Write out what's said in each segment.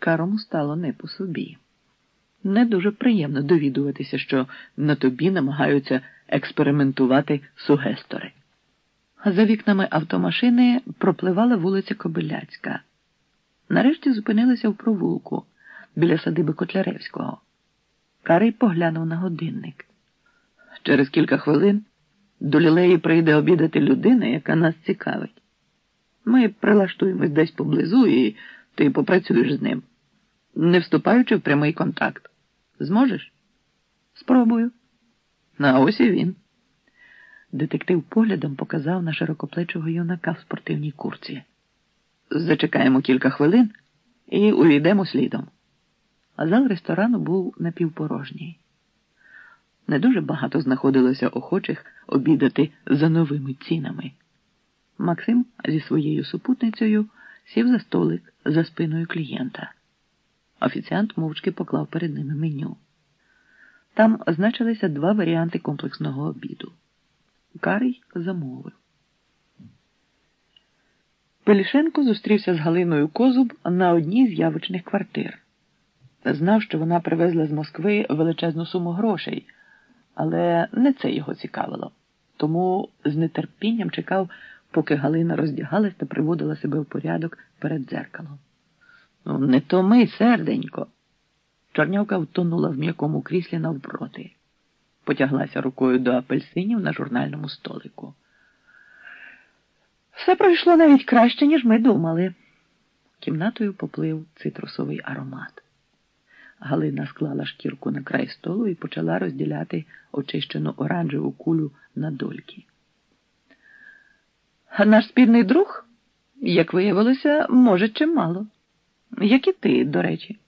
Карому стало не по собі. Не дуже приємно довідуватися, що на тобі намагаються експериментувати сугестори. За вікнами автомашини пропливала вулиця Кобиляцька. Нарешті зупинилися в провулку біля садиби Котляревського. Карий поглянув на годинник. Через кілька хвилин до лілеї прийде обідати людина, яка нас цікавить. Ми прилаштуємось десь поблизу і ти попрацюєш з ним, не вступаючи в прямий контакт. Зможеш? Спробую. А ось і він. Детектив поглядом показав на широкоплечого юнака в спортивній курці. Зачекаємо кілька хвилин і увійдемо слідом. А зал ресторану був напівпорожній. Не дуже багато знаходилося охочих обідати за новими цінами. Максим зі своєю супутницею сів за столик за спиною клієнта. Офіціант мовчки поклав перед ними меню. Там значилися два варіанти комплексного обіду. Карий замовив. Пелішенко зустрівся з Галиною Козуб на одній з явочних квартир. Знав, що вона привезла з Москви величезну суму грошей, але не це його цікавило. Тому з нетерпінням чекав, поки Галина роздягалась та приводила себе в порядок перед дзеркалом. Ну, не то ми, серденько. Чорнявка втонула в м'якому кріслі навпроти, потяглася рукою до апельсинів на журнальному столику. Все пройшло навіть краще, ніж ми думали. Кімнатою поплив цитрусовий аромат. Галина склала шкірку на край столу і почала розділяти очищену оранжеву кулю на дольки. Наш спільний друг, як виявилося, може чимало. Як і ти, до речі.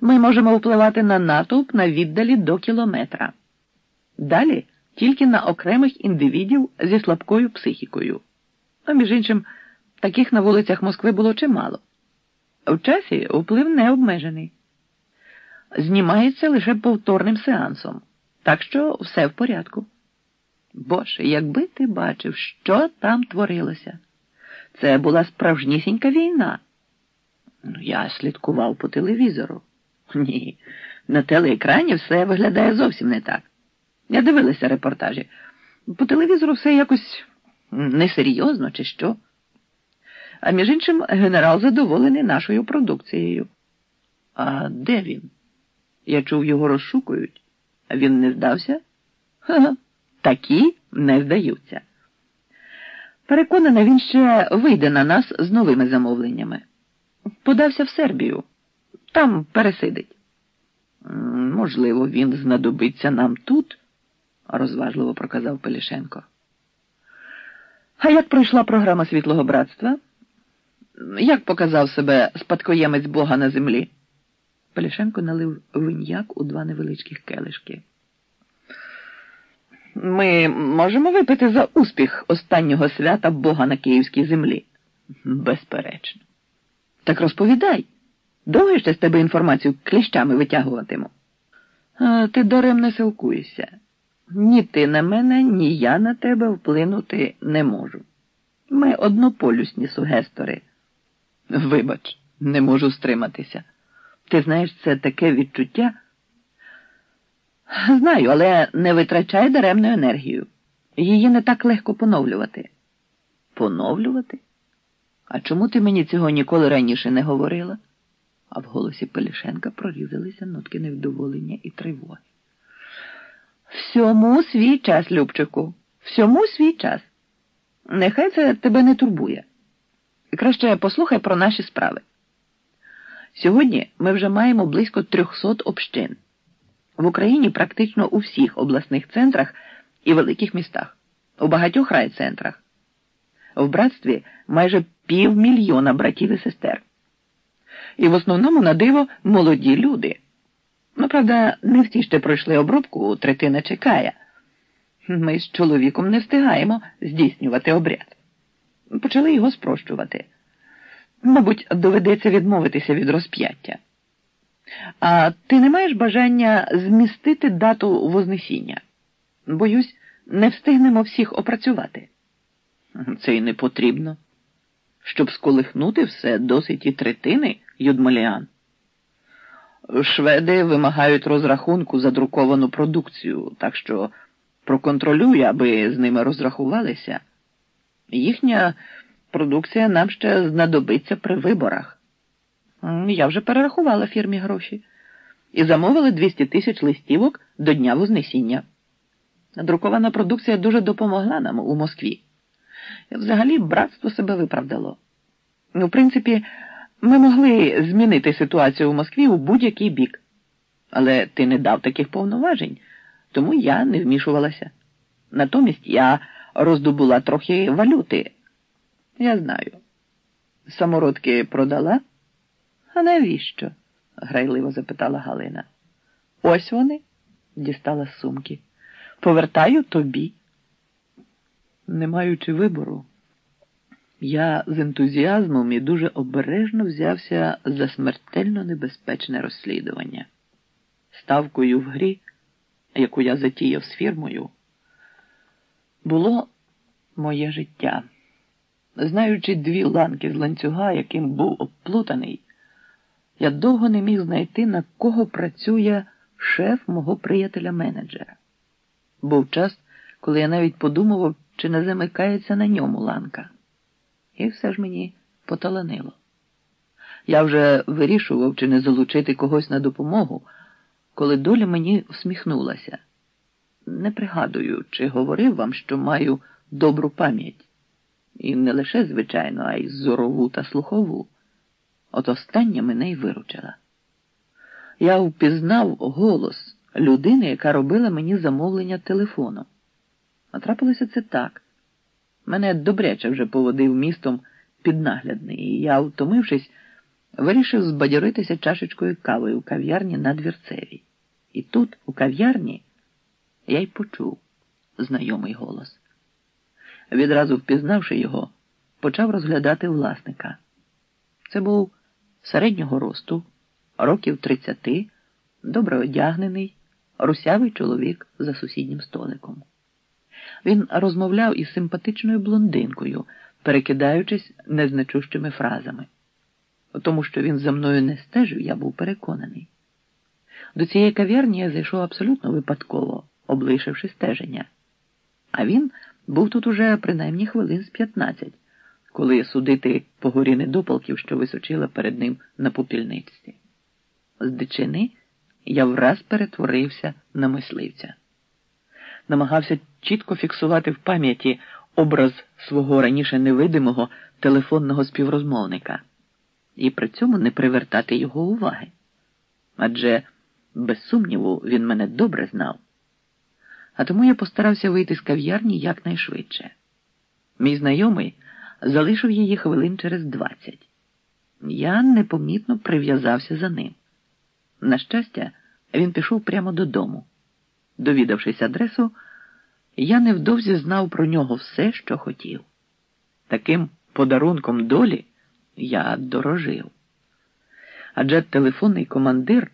Ми можемо впливати на натовп на віддалі до кілометра. Далі тільки на окремих індивідів зі слабкою психікою. А між іншим, таких на вулицях Москви було чимало. В часі вплив не обмежений. Знімається лише повторним сеансом, так що все в порядку. Боже, якби ти бачив, що там творилося. Це була справжнісінька війна. Ну, я слідкував по телевізору. Ні, на телеекрані все виглядає зовсім не так. Я дивилася репортажі. По телевізору все якось несерйозно чи що. А між іншим, генерал задоволений нашою продукцією. А де він? Я чув, його розшукують, а він не здався? Ха-ха, такі не здаються. Переконана, він ще вийде на нас з новими замовленнями. Подався в Сербію, там пересидить. Можливо, він знадобиться нам тут, розважливо проказав Пелішенко. А як пройшла програма Світлого братства? Як показав себе спадкоємець Бога на землі? Пелішенко налив виньяк у два невеличких келишки. Ми можемо випити за успіх останнього свята Бога на київській землі? Безперечно. Так розповідай. Довго ще з тебе інформацію кліщами витягуватиму? А, Ти даремно силкуєшся. Ні ти на мене, ні я на тебе вплинути не можу. Ми однополюсні сугестори. Вибач, не можу стриматися. Ти знаєш, це таке відчуття. Знаю, але не витрачай даремну енергію. Її не так легко поновлювати. Поновлювати? А чому ти мені цього ніколи раніше не говорила? А в голосі Пелішенка прорізалися нотки невдоволення і тривоги. Всьому свій час, Любчику, всьому свій час. Нехай це тебе не турбує. Краще послухай про наші справи. Сьогодні ми вже маємо близько 300 общин. В Україні практично у всіх обласних центрах і великих містах, у багатьох райцентрах. В братстві майже півмільйона братів і сестер. І в основному на диво молоді люди. Ну, правда, не всі ще пройшли обробку, третина чекає. Ми з чоловіком не встигаємо здійснювати обряд. Почали його спрощувати. Мабуть, доведеться відмовитися від розп'яття. А ти не маєш бажання змістити дату Вознесіння? Боюсь, не встигнемо всіх опрацювати. Це й не потрібно. Щоб сколихнути все досить і третини. Юдмаліан. Шведи вимагають розрахунку за друковану продукцію, так що проконтролюй, аби з ними розрахувалися. Їхня продукція нам ще знадобиться при виборах. Я вже перерахувала фірмі гроші і замовили 200 тисяч листівок до Дня Вознесіння. Друкована продукція дуже допомогла нам у Москві. Взагалі, братство себе виправдало. Ну, в принципі, ми могли змінити ситуацію у Москві у будь-який бік. Але ти не дав таких повноважень, тому я не вмішувалася. Натомість я роздобула трохи валюти. Я знаю. Самородки продала? А навіщо? грайливо запитала Галина. Ось вони, дістала з сумки. Повертаю тобі. Не маючи вибору, я з ентузіазмом і дуже обережно взявся за смертельно небезпечне розслідування. Ставкою в грі, яку я затіяв з фірмою, було моє життя. Знаючи дві ланки з ланцюга, яким був обплутаний, я довго не міг знайти, на кого працює шеф мого приятеля-менеджера. Був час, коли я навіть подумував, чи не замикається на ньому ланка. І все ж мені поталанило. Я вже вирішував, чи не залучити когось на допомогу, коли доля мені всміхнулася. Не пригадую, чи говорив вам, що маю добру пам'ять. І не лише, звичайно, а й зорову та слухову. От остання мене й виручила. Я впізнав голос людини, яка робила мені замовлення телефоном. А трапилося це так. Мене добряче вже поводив містом піднаглядний, і я, втомившись, вирішив збадьоритися чашечкою кави у кав'ярні на двірцевій. І тут, у кав'ярні, я й почув знайомий голос. Відразу впізнавши його, почав розглядати власника. Це був середнього росту, років тридцяти, добре одягнений, русявий чоловік за сусіднім столиком. Він розмовляв із симпатичною блондинкою, перекидаючись незначущими фразами. Тому що він за мною не стежив, я був переконаний. До цієї кав'ярні я зайшов абсолютно випадково, облишивши стеження. А він був тут уже принаймні хвилин з п'ятнадцять, коли судити по горі недопалків, що височила перед ним на попільничці. З дичини я враз перетворився на мисливця намагався чітко фіксувати в пам'яті образ свого раніше невидимого телефонного співрозмовника і при цьому не привертати його уваги. Адже, без сумніву, він мене добре знав. А тому я постарався вийти з кав'ярні якнайшвидше. Мій знайомий залишив її хвилин через двадцять. Я непомітно прив'язався за ним. На щастя, він пішов прямо додому. Довідавшись адресу, я невдовзі знав про нього все, що хотів. Таким подарунком долі я дорожив. Адже телефонний командир